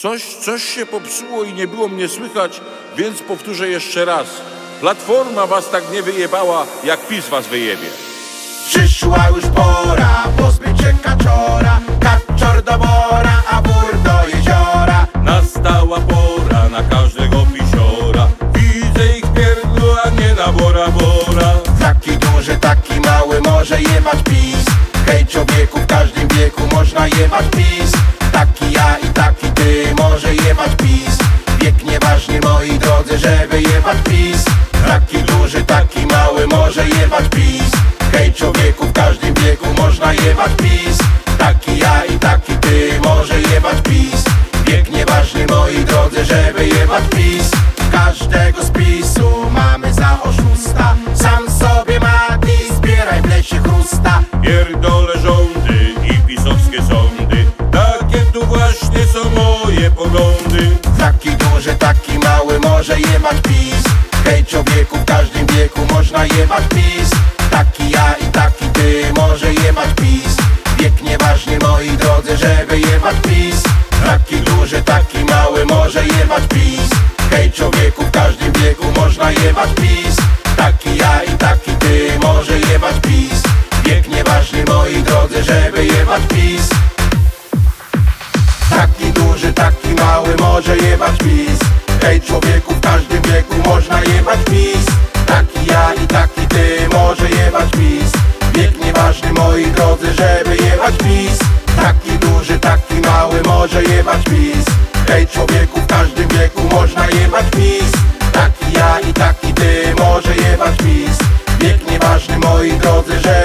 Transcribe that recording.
Coś, coś się popsuło i nie było mnie słychać, więc powtórzę jeszcze raz. Platforma was tak nie wyjebała, jak PiS was wyjebie. Przyszła już pora pozbyć się kaczora Kaczor do bora, a wór do jeziora Nastała pora na każdego pisiora. Widzę ich pierdlu, a nie na bora bora. Taki duży, taki mały może jebać pis Hej człowieku, w każdym wieku można jebać pis Taki ja i taki może jebać pis. Wiek nieważny moi drodzy, żeby jebać pis. Taki duży, taki mały może jebać pis. Hej człowieku, w każdym wieku można jebać pis. Taki ja i taki ty może jebać pis. Wiek nieważny moi drodzy, żeby jebać pis. Każdego z PiSu mamy za oszusta. Sam sobie Mati, zbieraj w lesie chrusta. Pierdolę poglądy. Taki duży, taki mały może jebać pis. Hej człowieku, w każdym wieku można jebać pis. Taki ja i taki ty może jebać pis. Wiek nieważny moi drodzy, żeby jebać pis. Taki duży, taki mały może jebać pis. Hej człowieku, w każdym wieku można jebać pis. Taki ja i taki ty może jebać pis. Wiek nieważny moi drodzy, żeby jebać pis może jebać pis. Hej człowieku, w każdym wieku można jebać pis. Taki ja i taki ty może jebać pis. Wiek nieważny moi drodzy, żeby jebać pis. Taki duży, taki mały może jebać pis. Hej człowieku, w każdym wieku można jebać pis. Taki ja i taki ty może jebać pis. Wiek nieważny moi drodzy, żeby